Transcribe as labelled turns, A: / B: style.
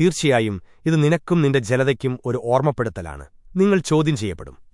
A: തീർച്ചയായും ഇത് നിനക്കും നിന്റെ ജനതയ്ക്കും ഒരു ഓർമ്മപ്പെടുത്തലാണ്. നിങ്ങൾ ചോദ്യം ചെയ്യപ്പെടും.